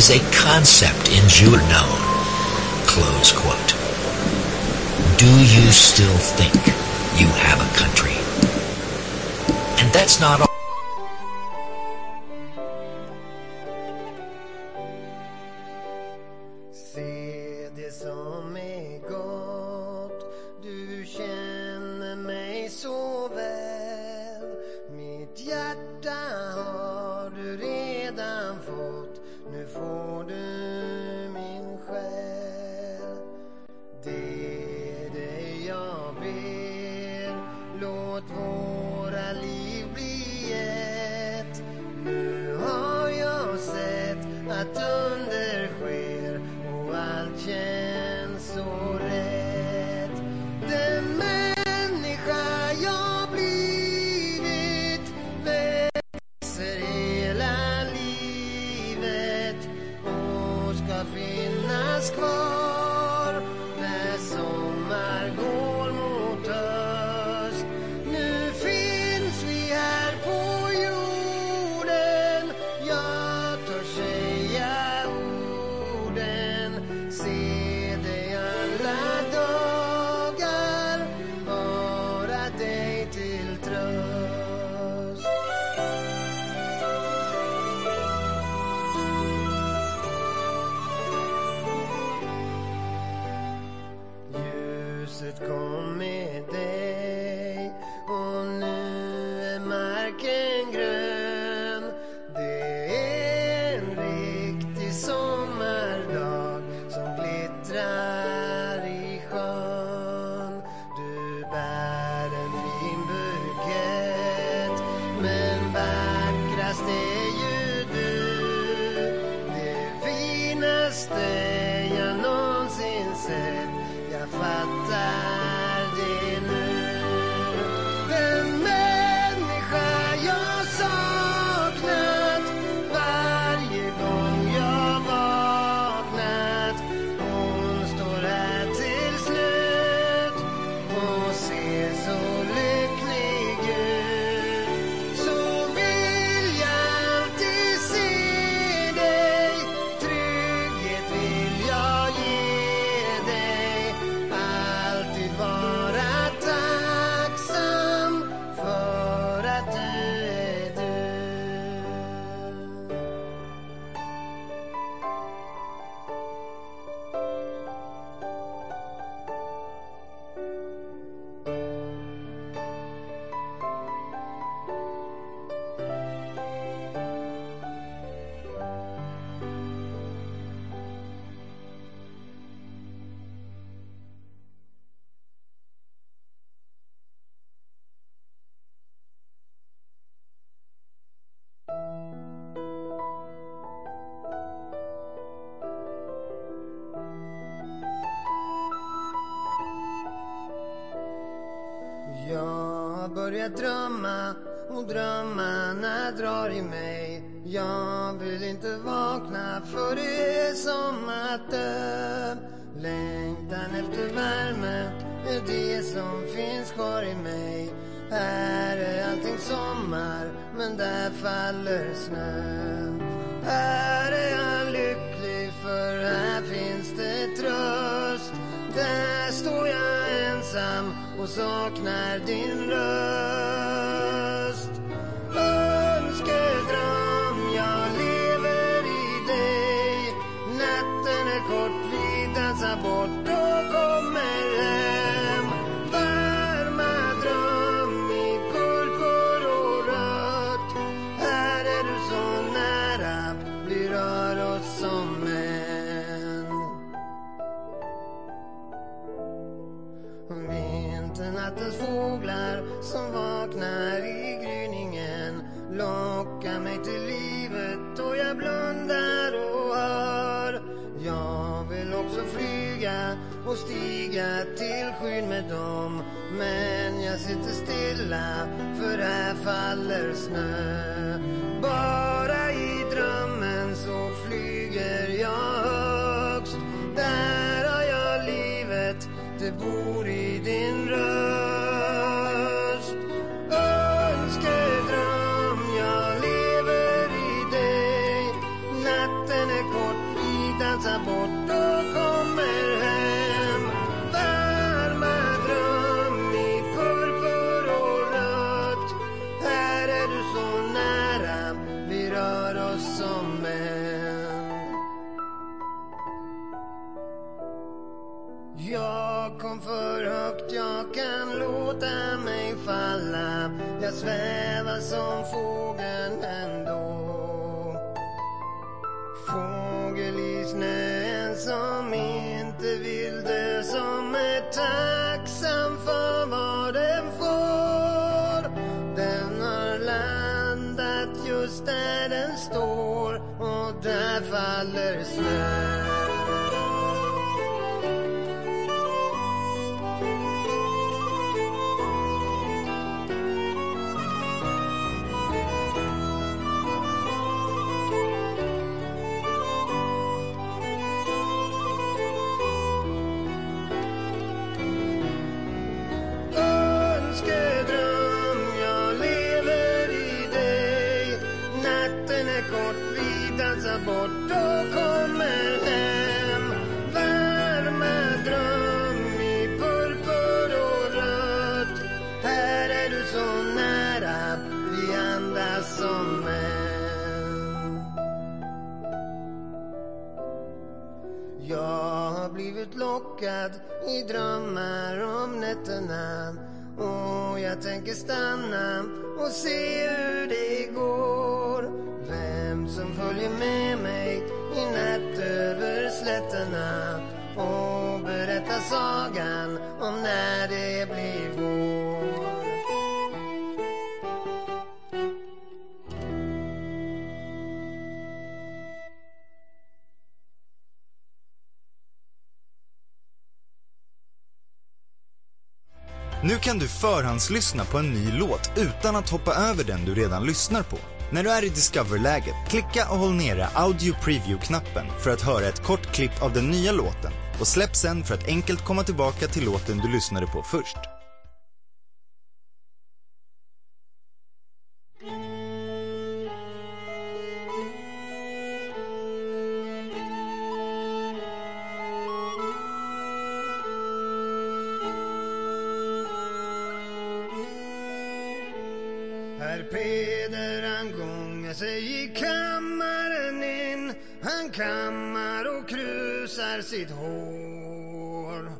is a concept in Jew known. Close quote. Do you still think you have a country? And that's not all. jag drömma och drömmarna drar i mig. Jag vill inte vakna för det är som att dö. Längtan efter värme är det som finns kvar i mig. Här är allting sommar men där faller snö. Här är allting och saknar din röst. och stiga till skyn med dem. Men jag sitter stilla för här faller snö svävar som fågeln ändå. Fågel i snön som inte vill dö Som är tacksam för vad den får. Den har landat just där den står och där faller snö Nu kan du förhandslyssna på en ny låt utan att hoppa över den du redan lyssnar på. När du är i Discover-läget, klicka och håll nere Audio Preview-knappen för att höra ett kort klipp av den nya låten och släpp sen för att enkelt komma tillbaka till låten du lyssnade på först. Sitt hår.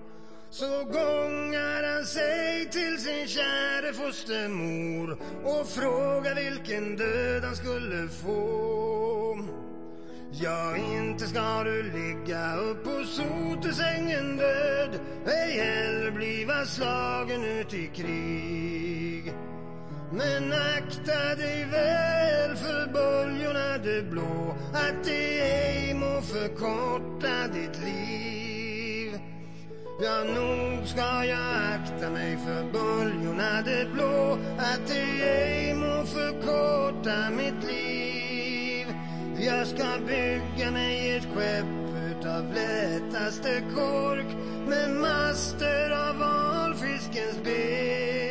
Så gångar han sig till sin käre fostermor och frågar vilken död han skulle få. Ja, inte ska du ligga upp på sotesängen död ej heller bliva slagen ut i krig. Men akta dig väl för böljorna det blå att det ej förkorta ditt liv. Ja, nog ska jag akta mig för böljorna. Det blå att det ej må förkorta mitt liv. Jag ska bygga mig ett skepp utav lättaste kork med master av valfiskens ben.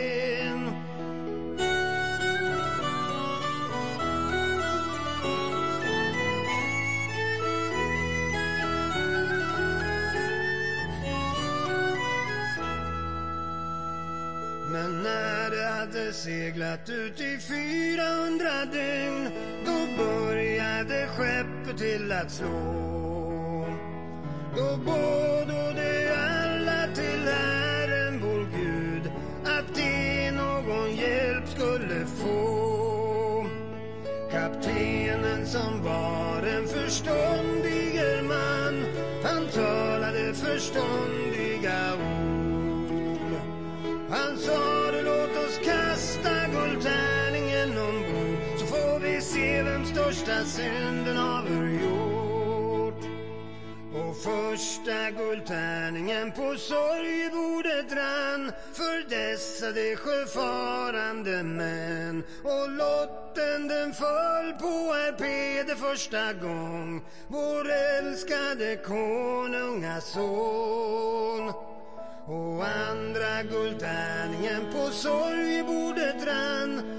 När det hade seglat ut i 400 dygn då började skeppet till att slå. Då bådo alla till Herren vår Gud att de någon hjälp skulle få. Kaptenen som var en förståndiger man han talade förståndig största synden haver gjort. Och första guldtärningen på sorgebordet rann för dessa de sjöfarande män. Och lotten den föll på herr Peder första gång, vår älskade konungason. Och andra guldtärningen på sorgebordet rann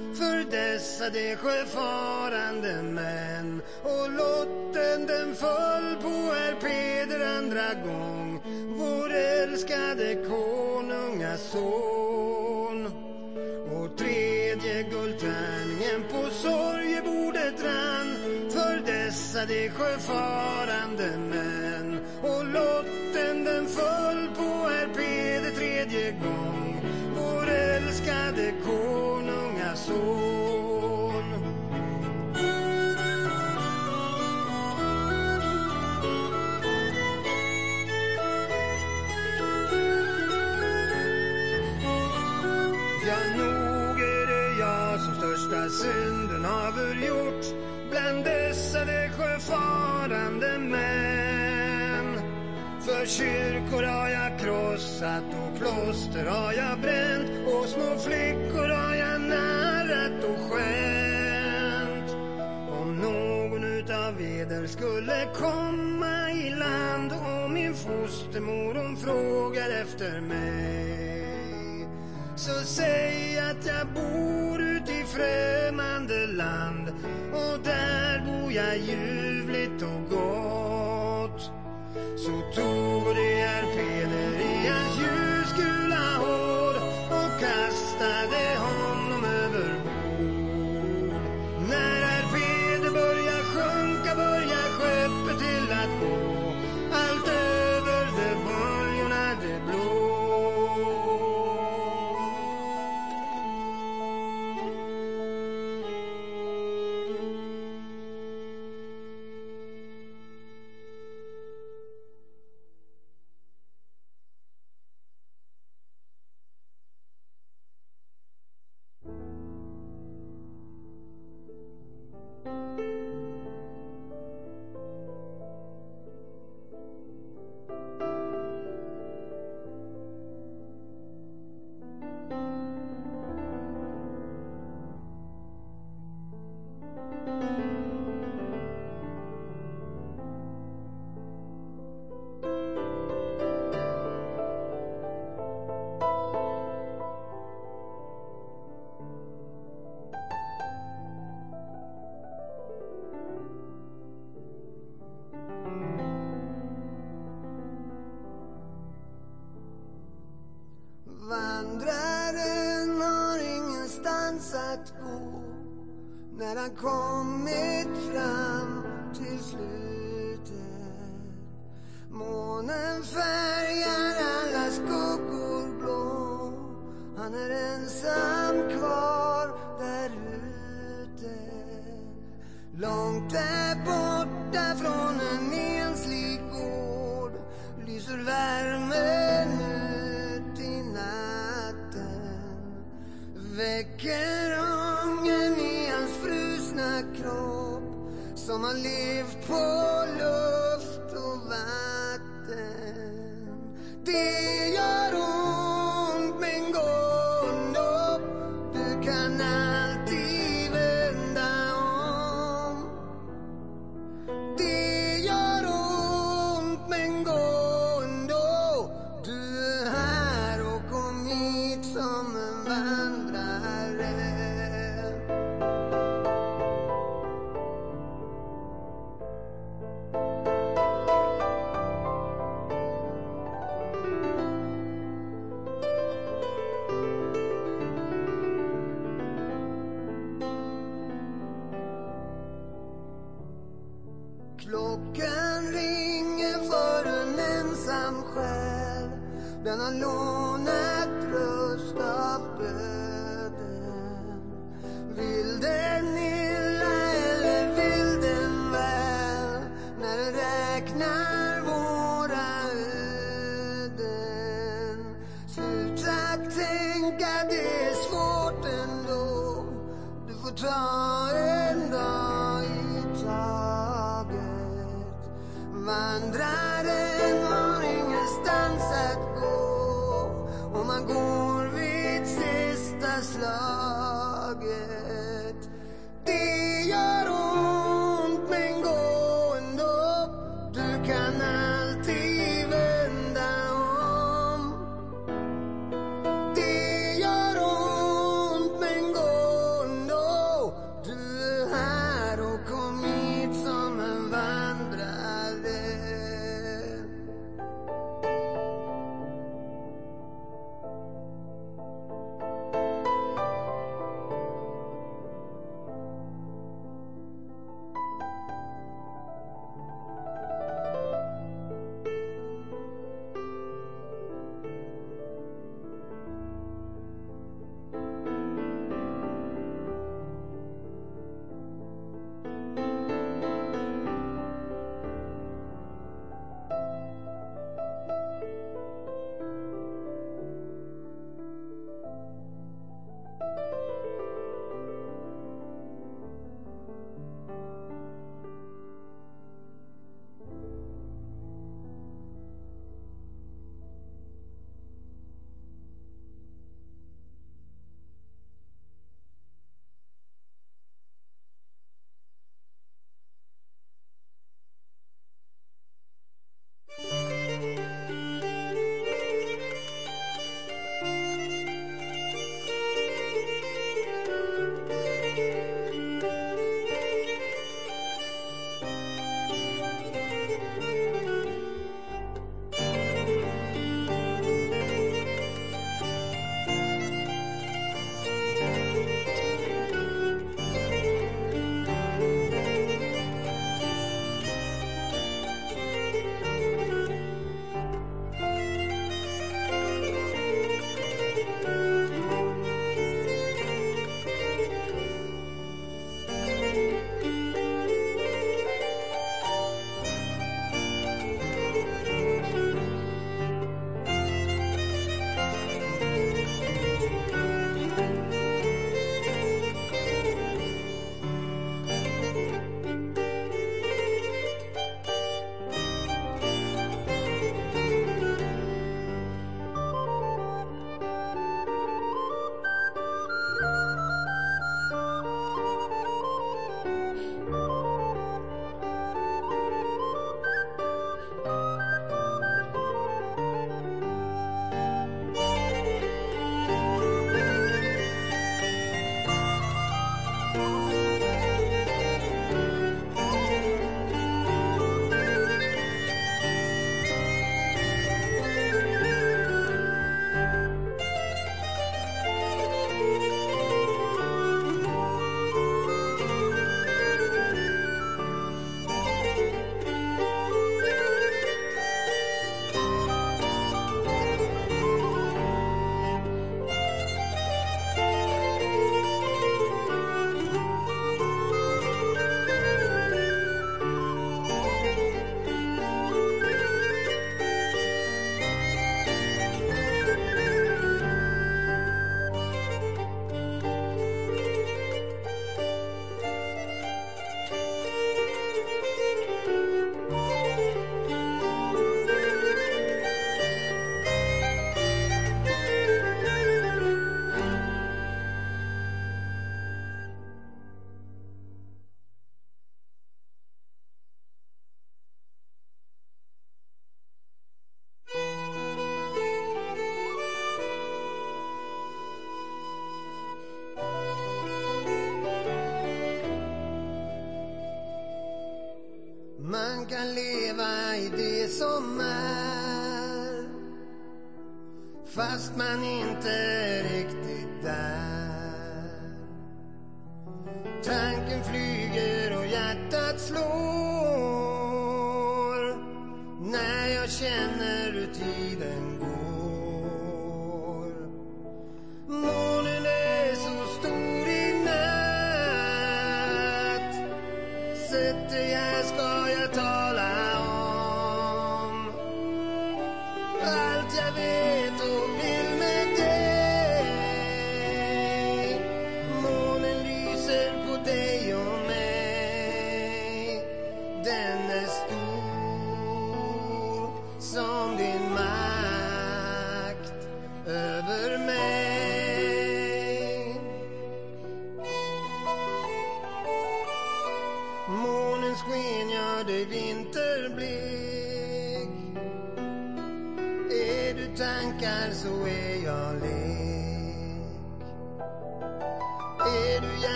stressade sjöfarande män. Och lotten den föll på Herr Peder andra gång. Vår älskade konungason och tredje guldtärningen på sorgebordet rann för dessa de sjöfarande män. Och lotten den föll på Herr Peder tredje gång. Vår älskade konungason För kyrkor har jag krossat och kloster har jag bränt och små flickor har jag närat och skämt. Om någon utav eder skulle komma i land och min fostermor hon frågar efter mig så säg att jag bor ut i främmande land och där bor jag ljuvligt och gott. So do puerta de honor.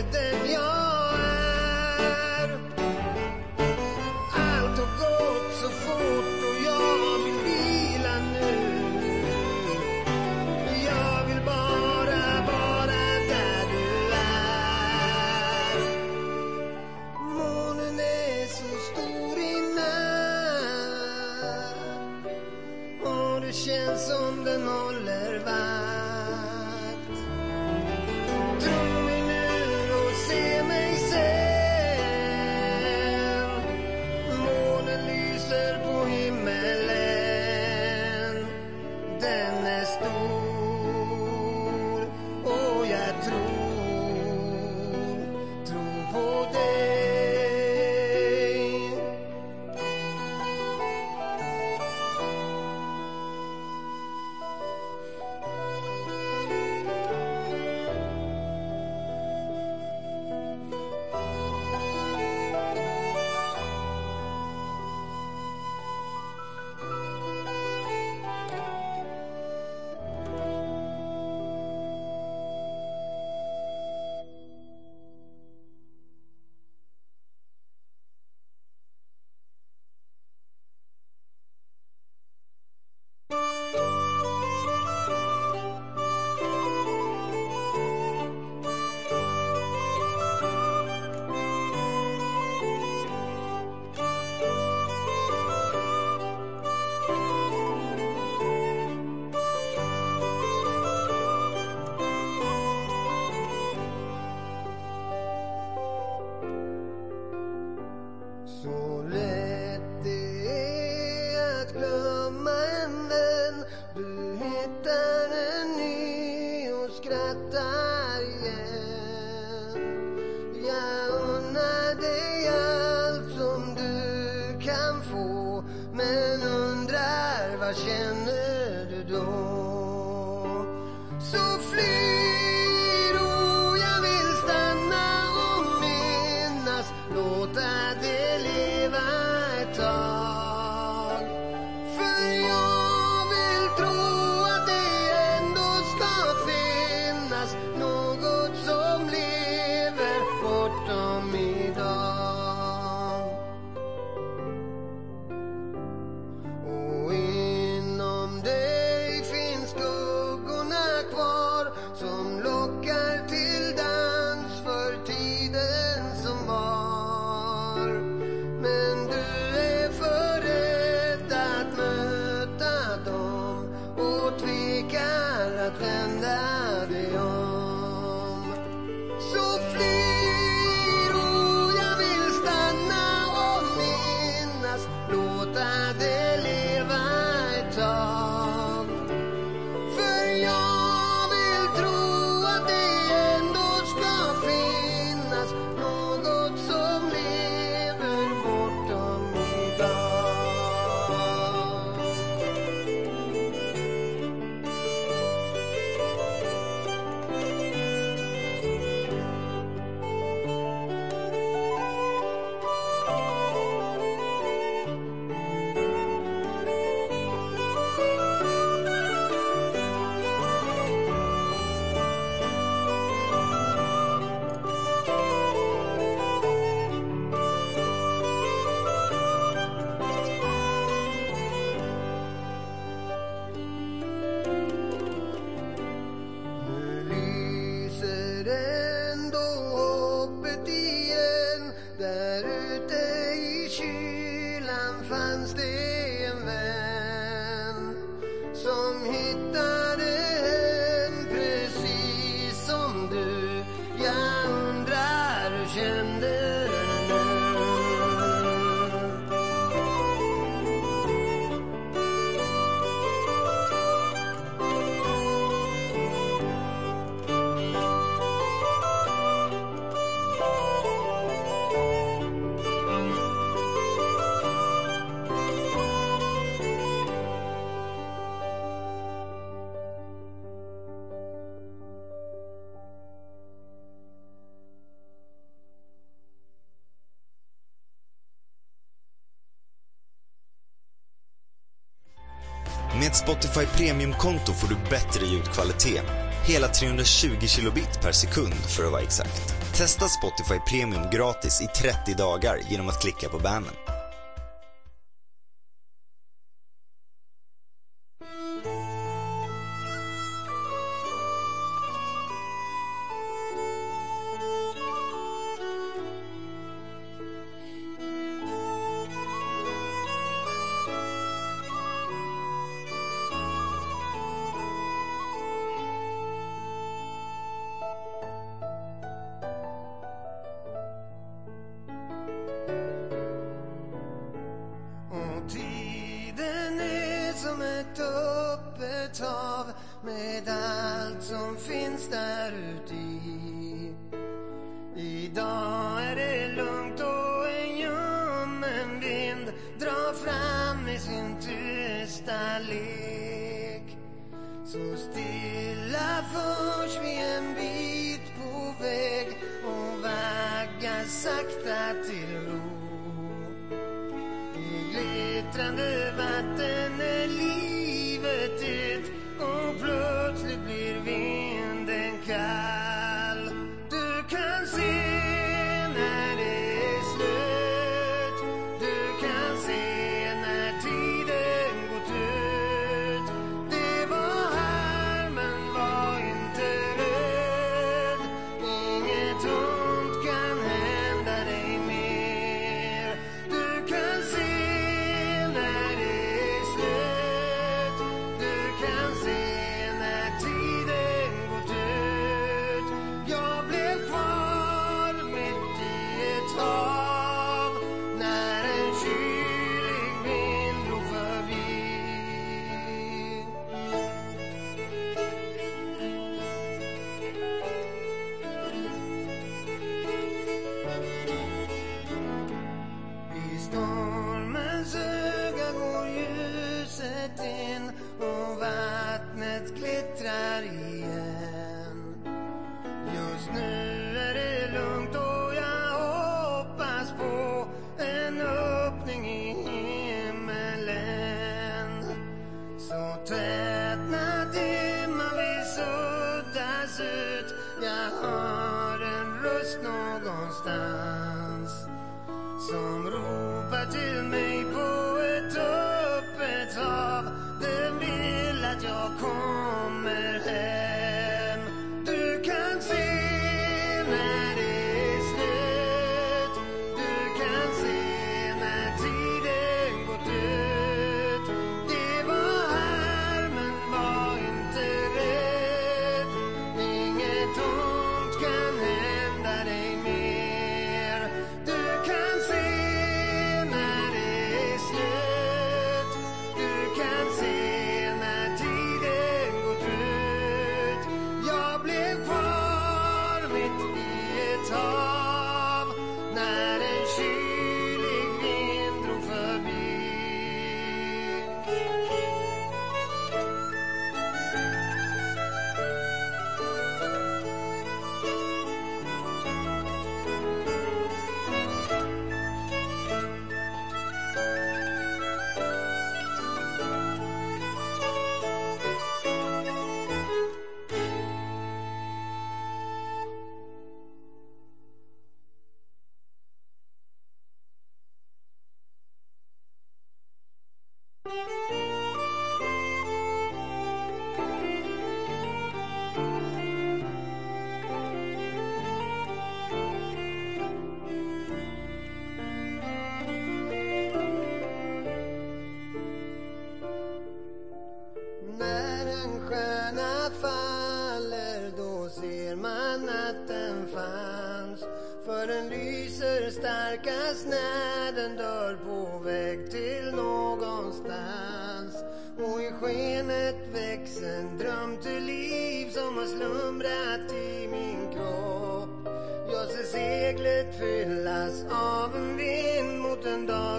Inte Spotify Premium-konto får du bättre ljudkvalitet. Hela 320 kilobit per sekund för att vara exakt. Testa Spotify Premium gratis i 30 dagar genom att klicka på bannern. Stilla förs vi en bit på väg och vaggar sakta till ro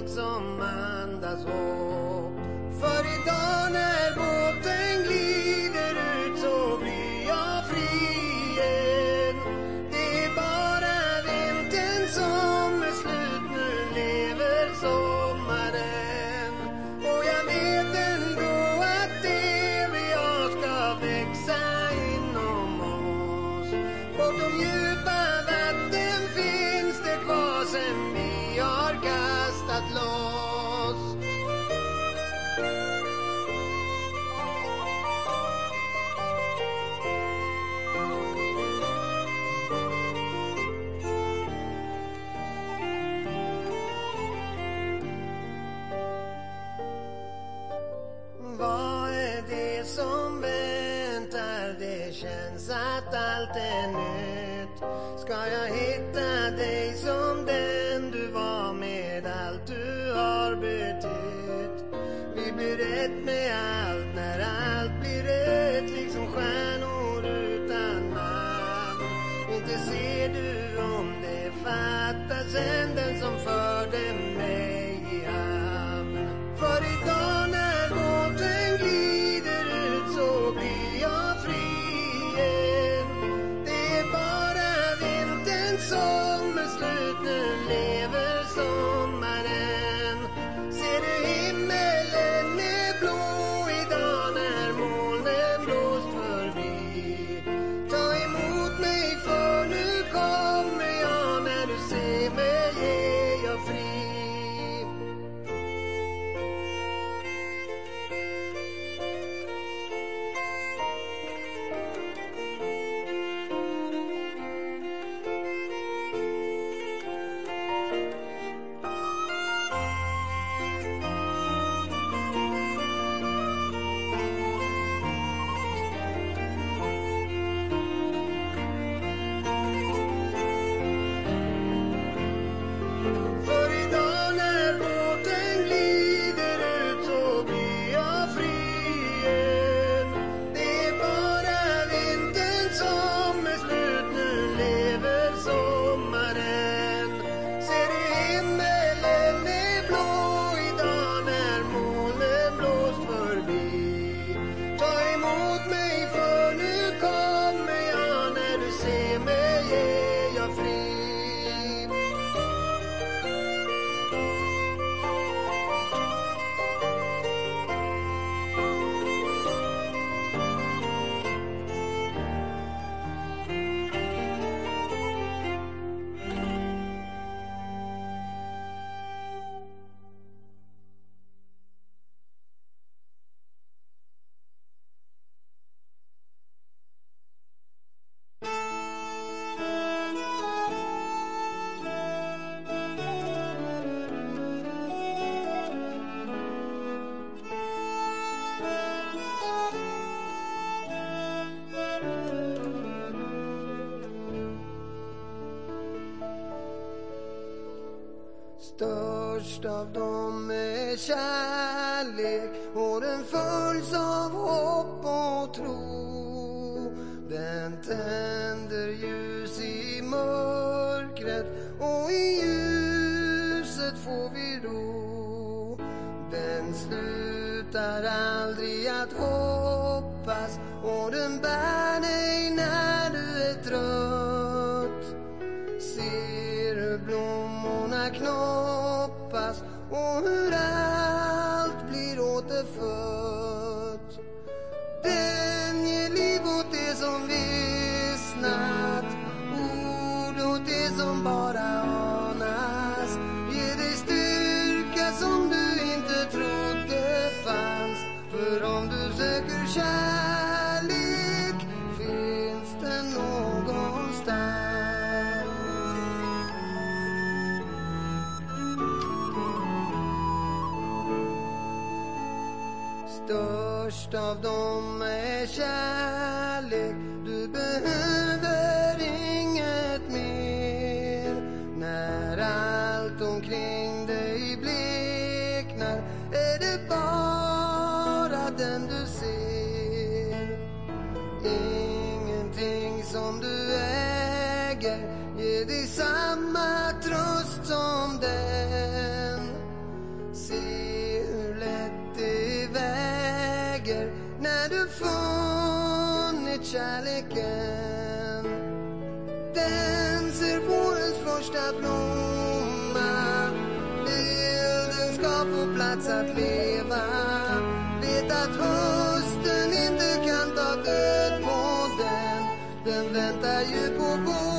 dogs are mine, that's all. var plats att leva. Vet att hösten inte kan ta död på den. Den väntar ju på vår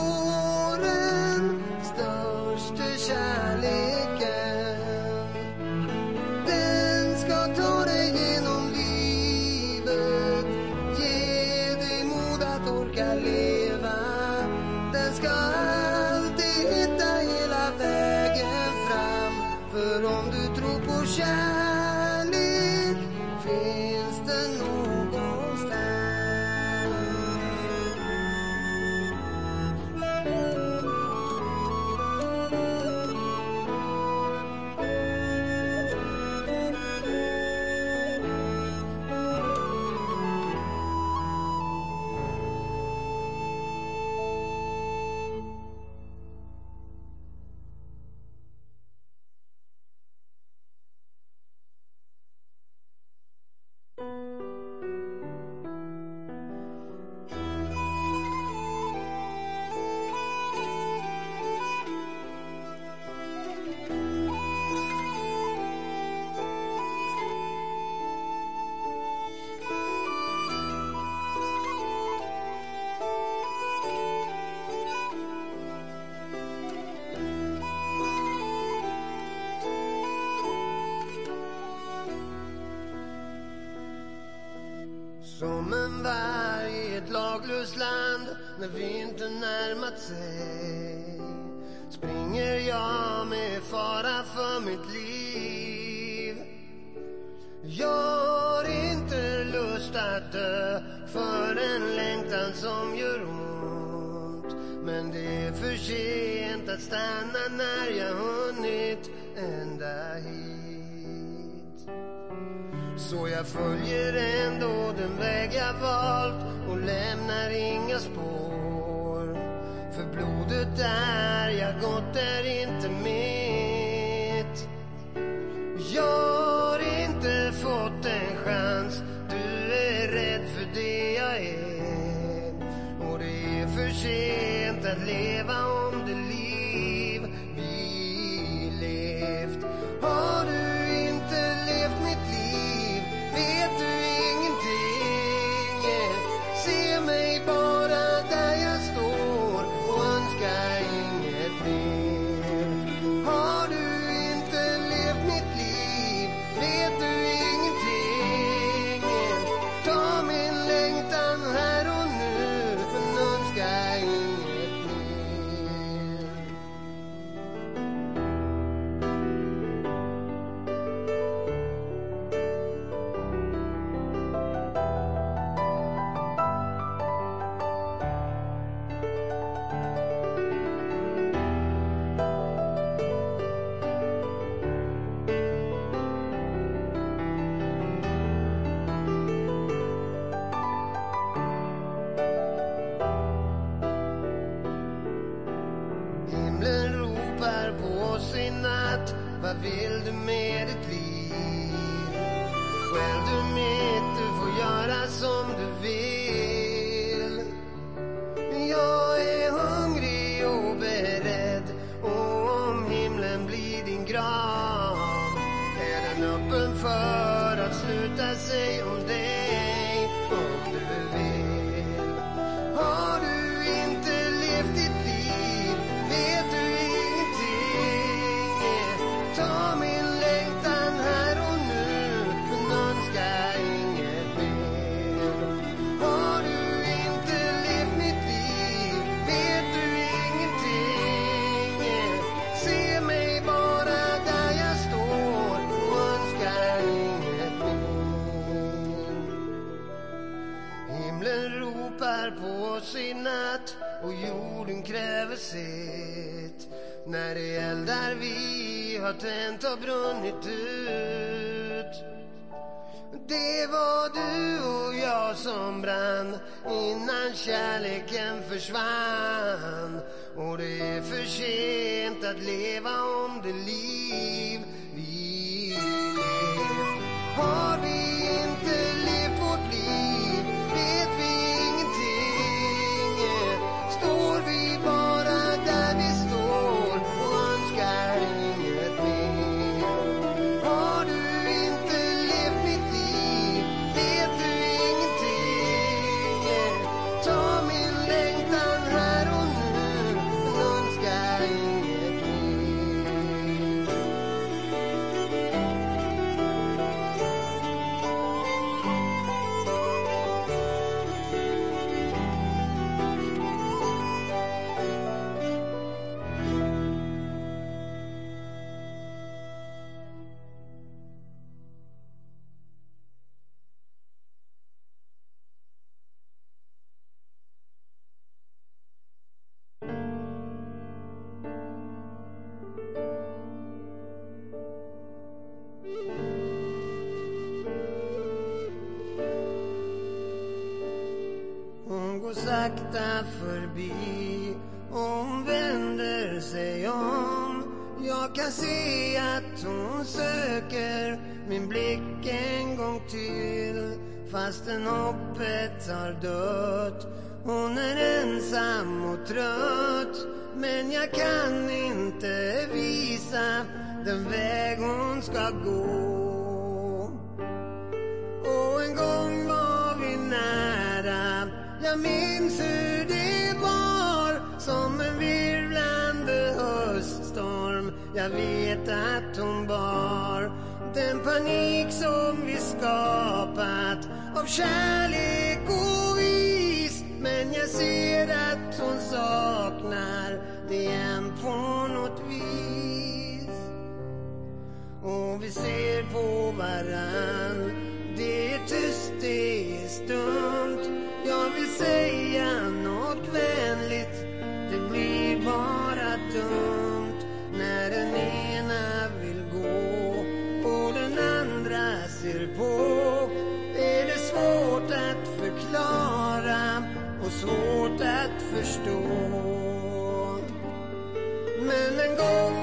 sakta förbi. Hon vänder sig om. Jag kan se att hon söker min blick en gång till. Fastän hoppet har dött. Hon är ensam och trött. Men jag kan inte visa den väg hon ska gå. Jag minns hur det var Som en virvlande höststorm. Jag vet att hon bar Den panik som vi skapat Av kärlek och is Men jag ser att hon saknar det än på något vis. Och vi ser på varann. Det är tyst, det är stumt vill säga något vänligt. Det blir bara dumt När den ena vill gå och den andra ser på. Är det svårt att förklara och svårt att förstå. Men en gång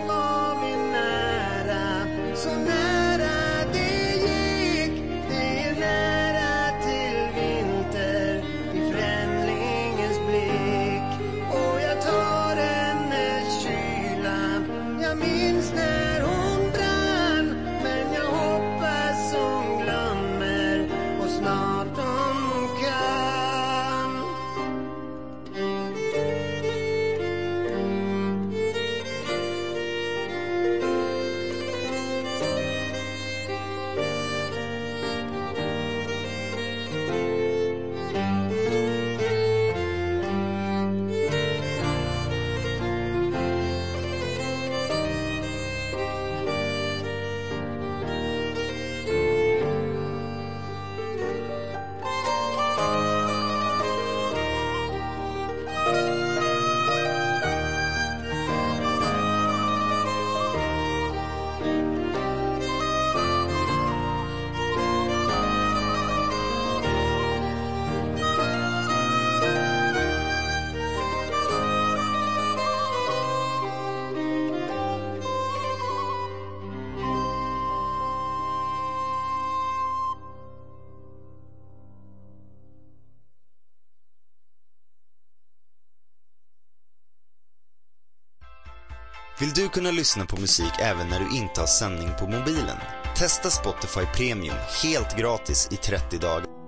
du kunna lyssna på musik även när du inte har sändning på mobilen? Testa Spotify Premium helt gratis i 30 dagar.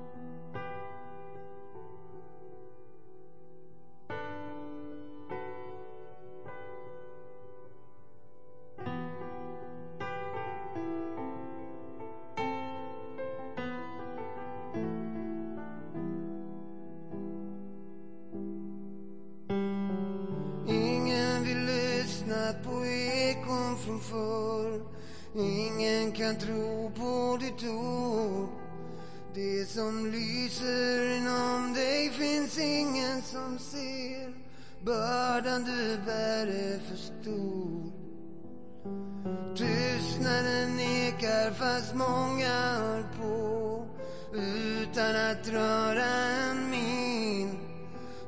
Kan tro på ditt ord. Det som lyser inom dig finns ingen som ser. Bördan du bär är för stor. Tystnaden ekar fast många hör på. Utan att röra en min.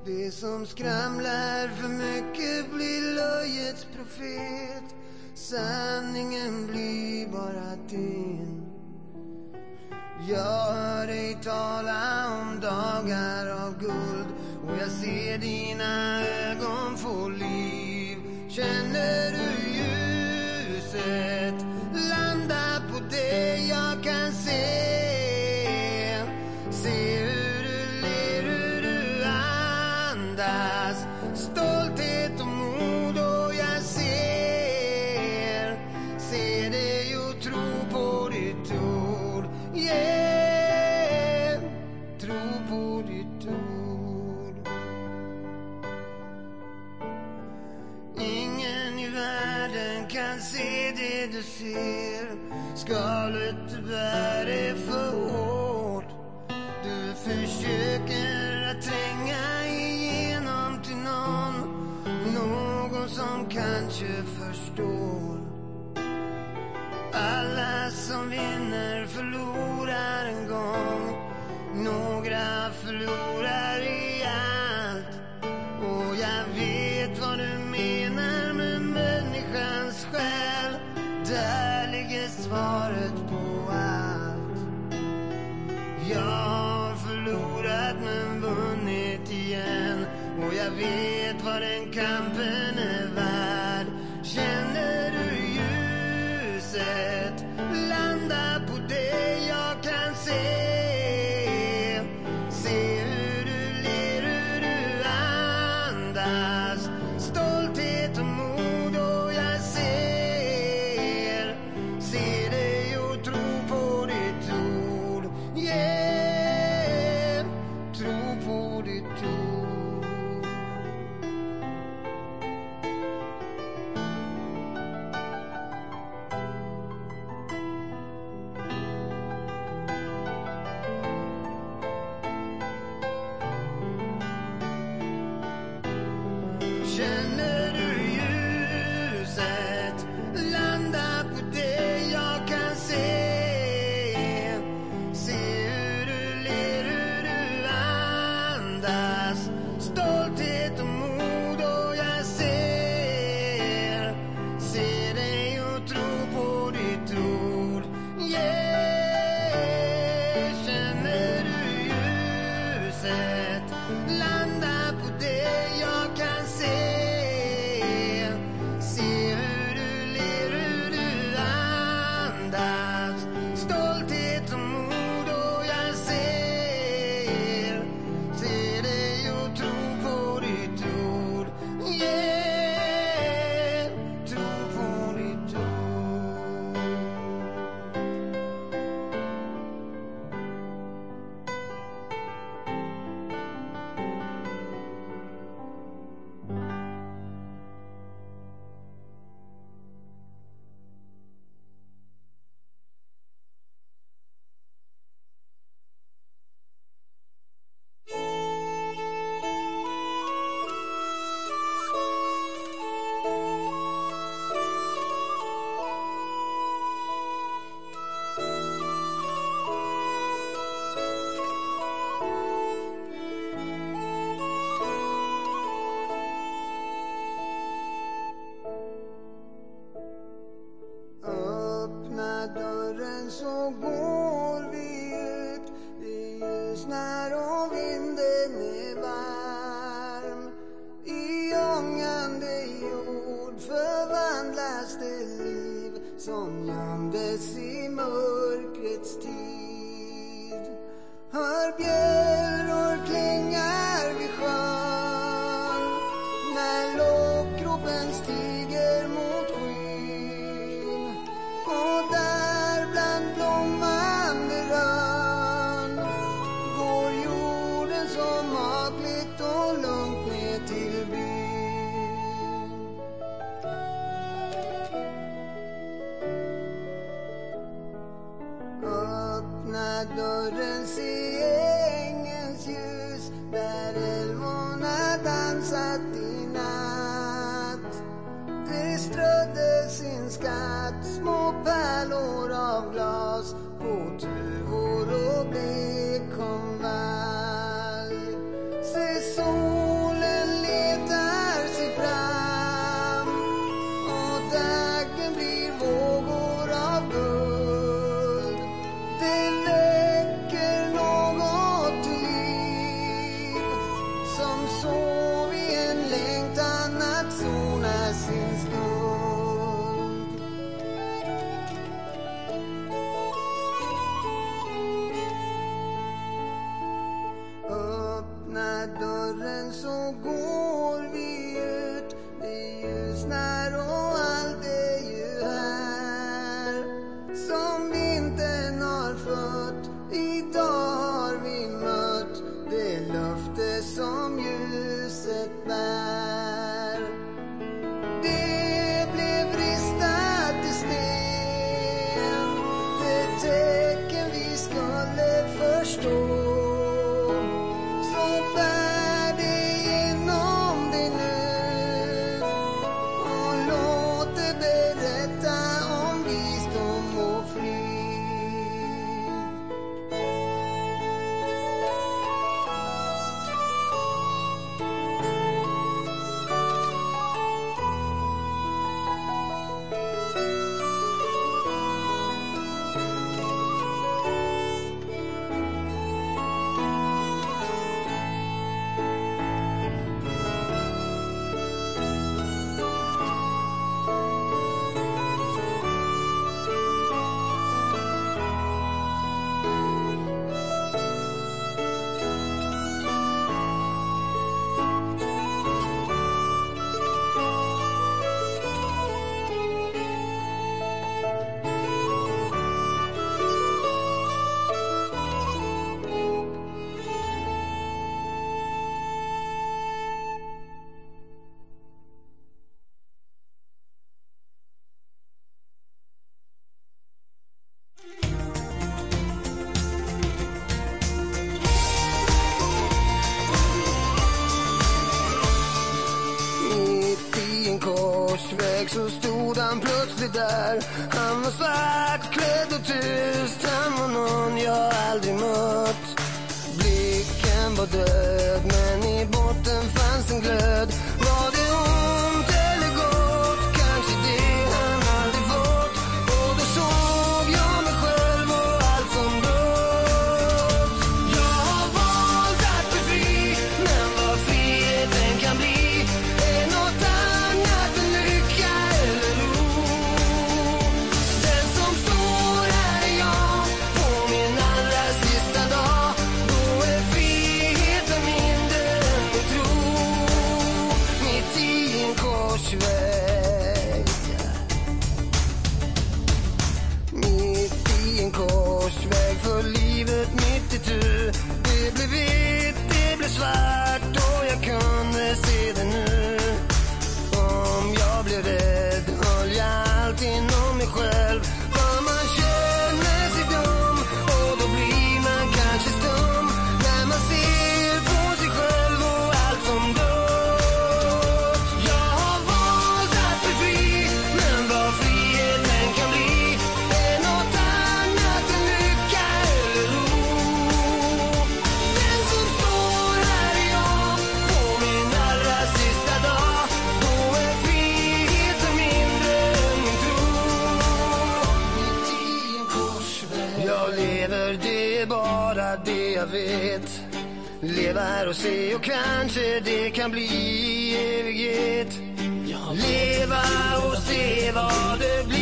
Det som skramlar för mycket blir löjets profet. Sanningen blir tala om dagar av guld. Och jag ser dina ögon 人 där. Han har svart klädd och tyg levar och se och kanske det kan bli evighet. Leva och se vad det blir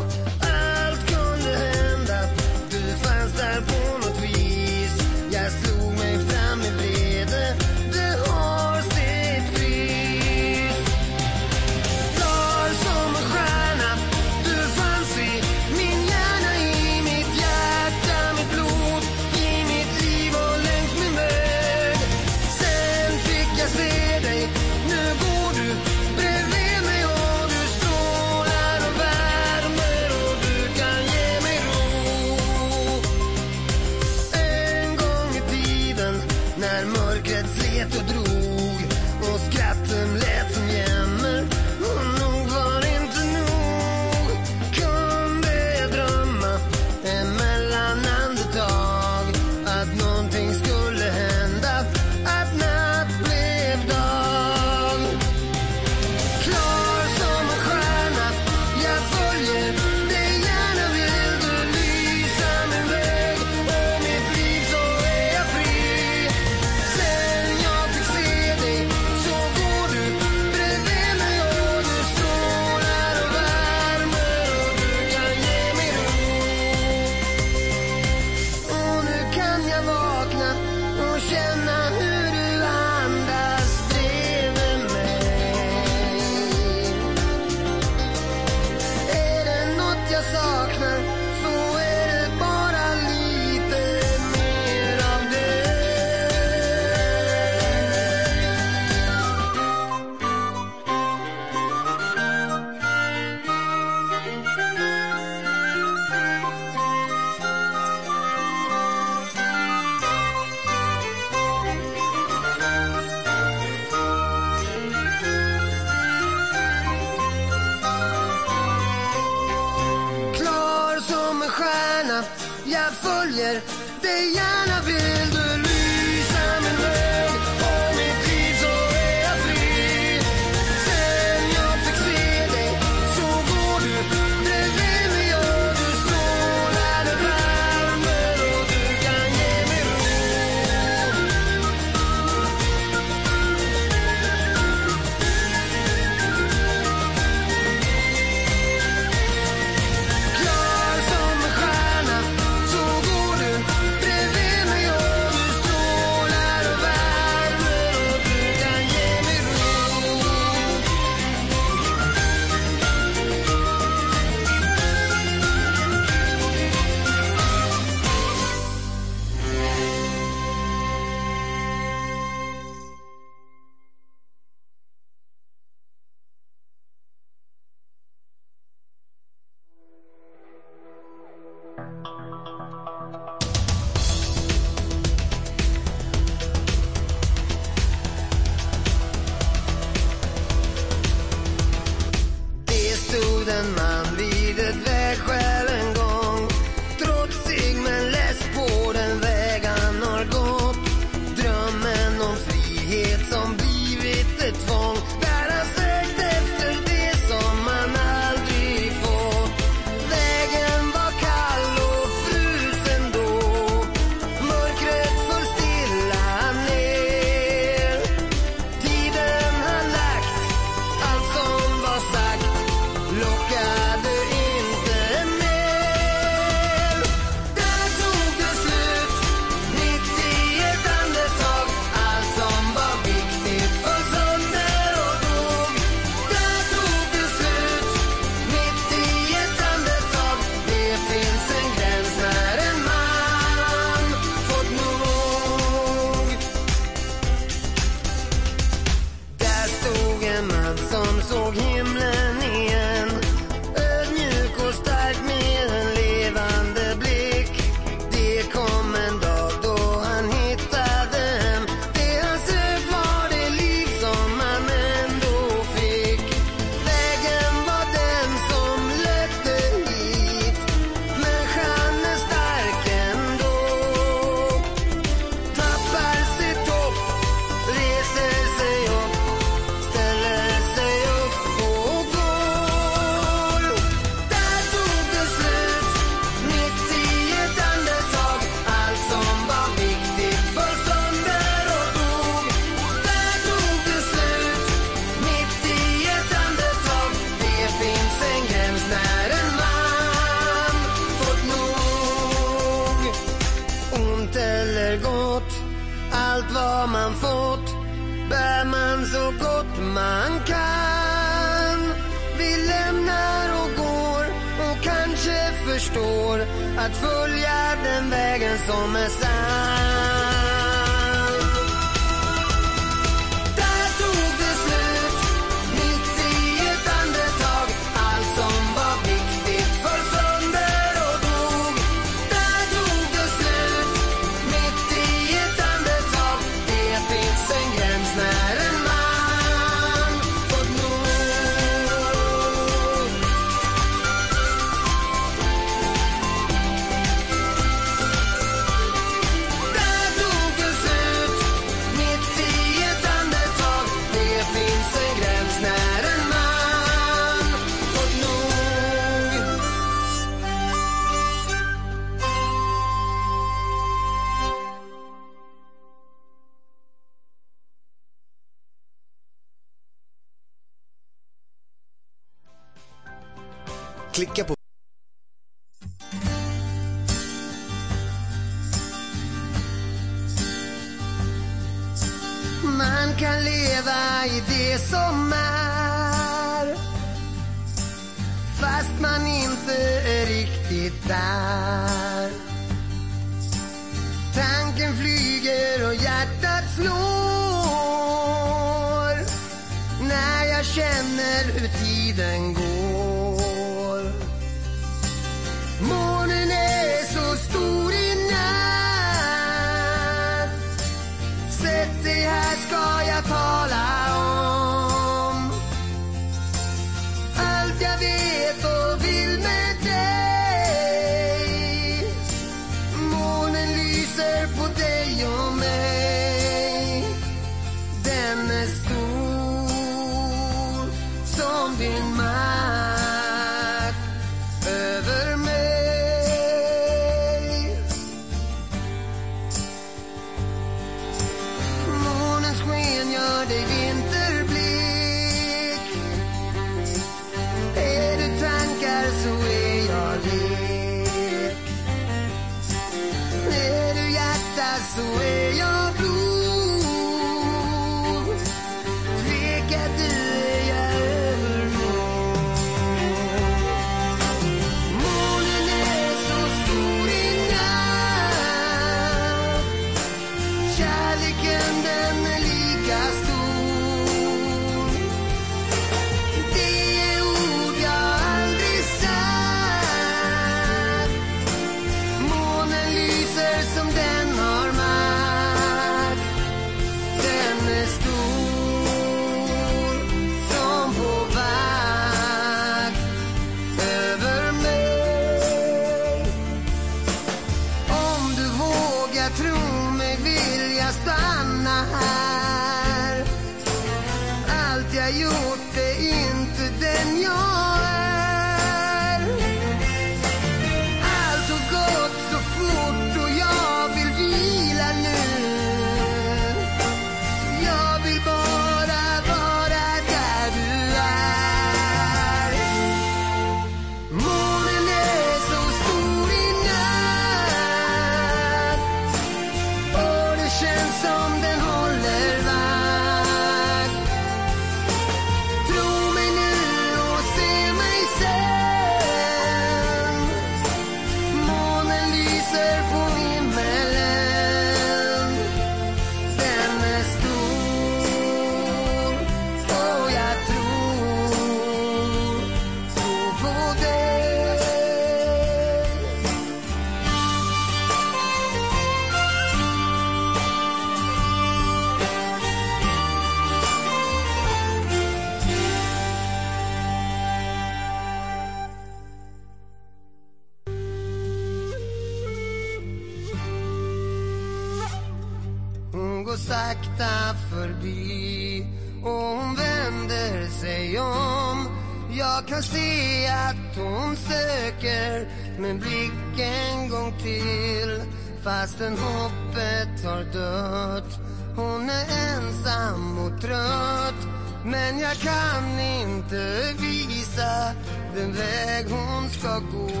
går sakta förbi. Och hon vänder sig om. Jag kan se att hon söker med blick en gång till. Fastän hoppet har dött. Hon är ensam och trött. Men jag kan inte visa den väg hon ska gå.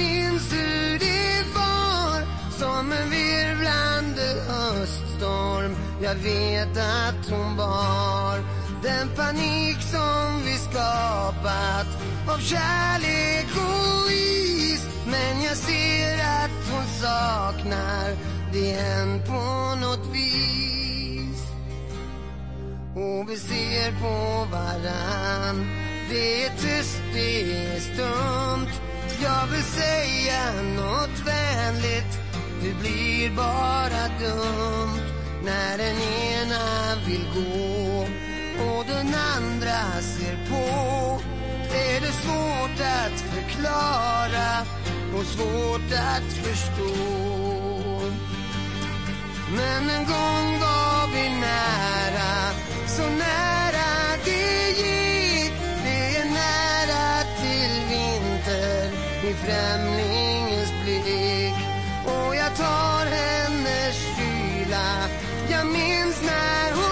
Minns hur det var. Som en virvlande höststorm. Jag vet att hon var Den panik som vi skapat. Av kärlek och is. Men jag ser att hon saknar det än på något vis. Och vi ser på varann. Det är tyst, det är stumt. Jag vill säga något vänligt. Det blir bara dumt När den ena vill gå och den andra ser på. Är det svårt att förklara och svårt att förstå? Men en gång var vi nära, så nära i främlingens blick. Och jag tar hennes kyla, jag minns när hon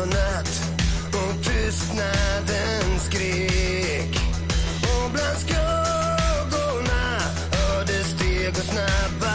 och natt och tystnaden skrek. Och bland skuggorna hördes steg och snabba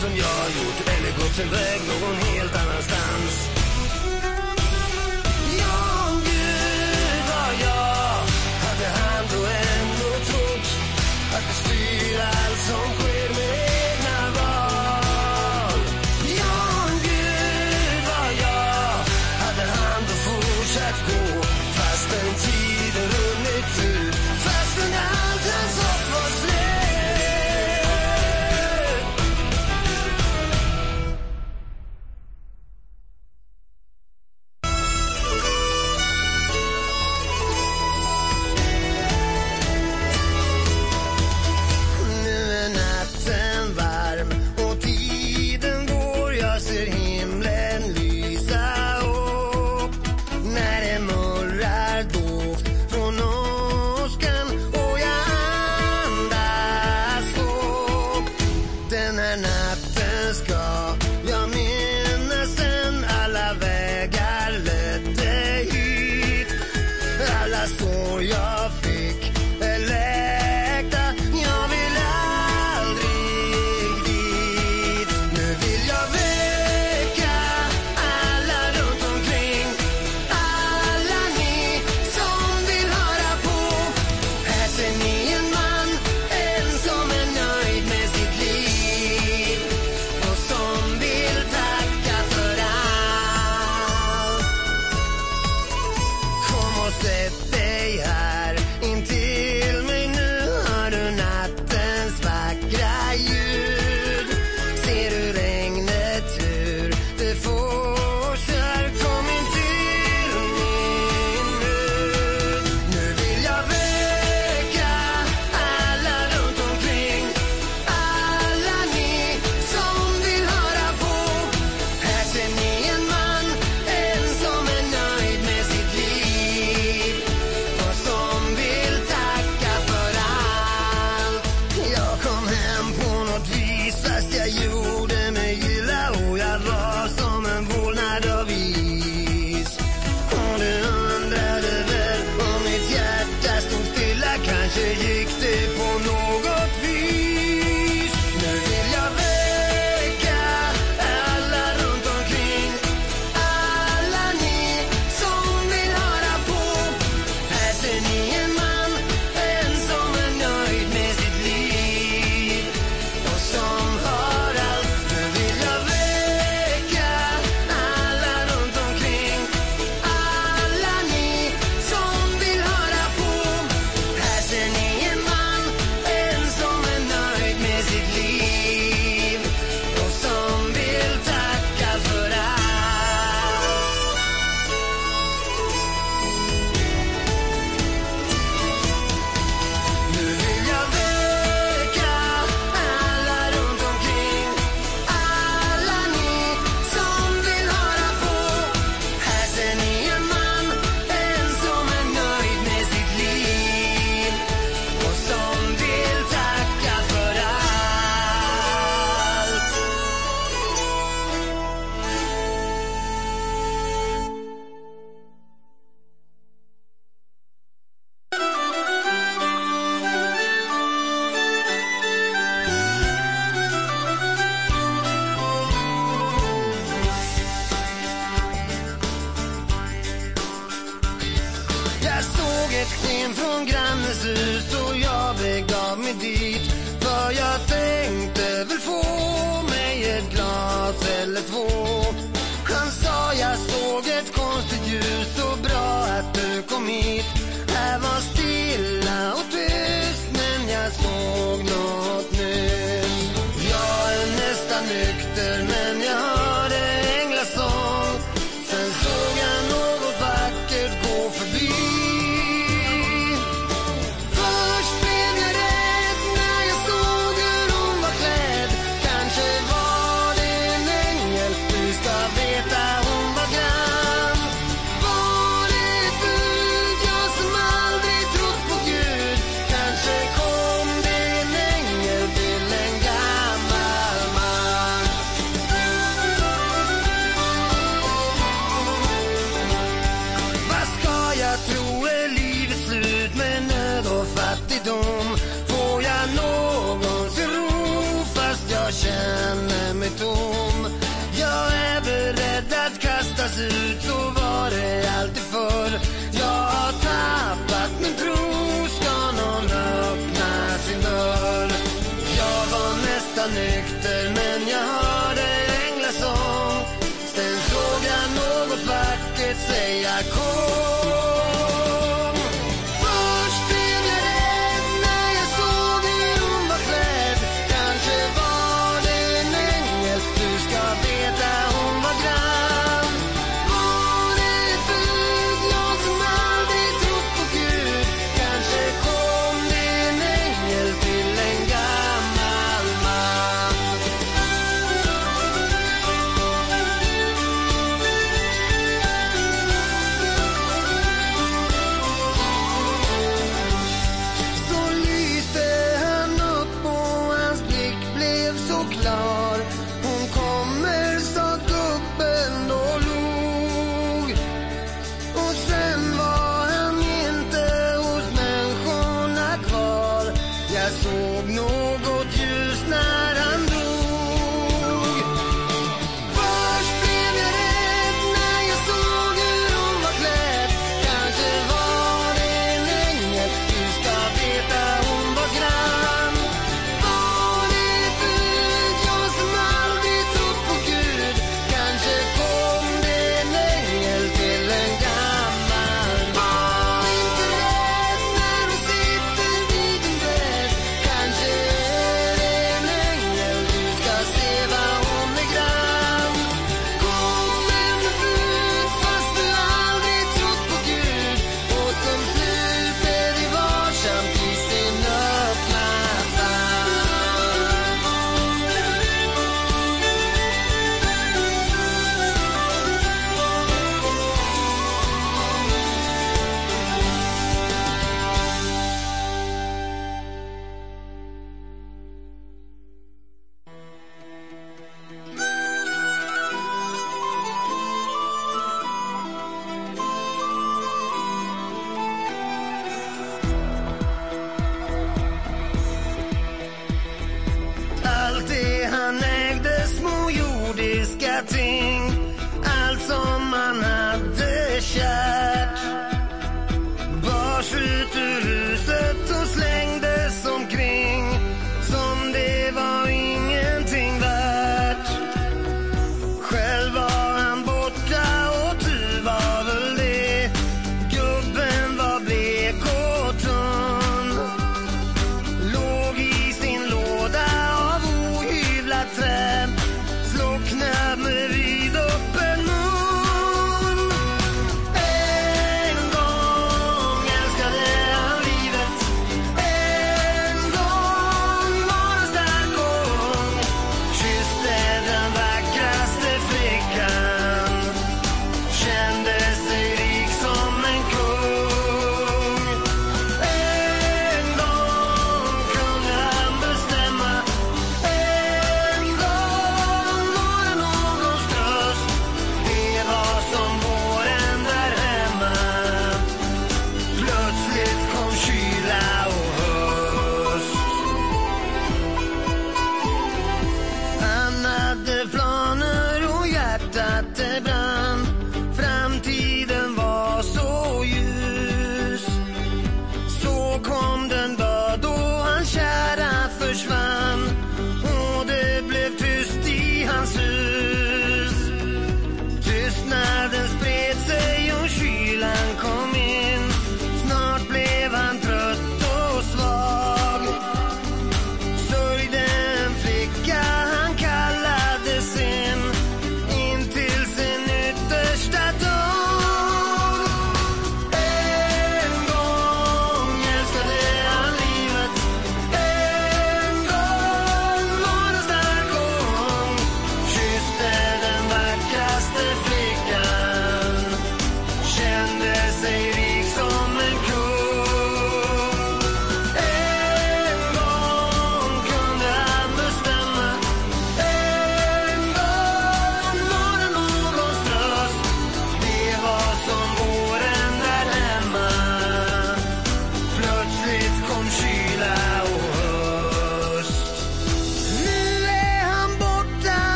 som jag gjort eller gått sin väg någon helt annanstans. släkting från grannens hus och jag begav mig dit. För jag tänkte väl få mig ett glas eller två? Han sa jag såg ett konstigt ljus, så bra att du kom hit.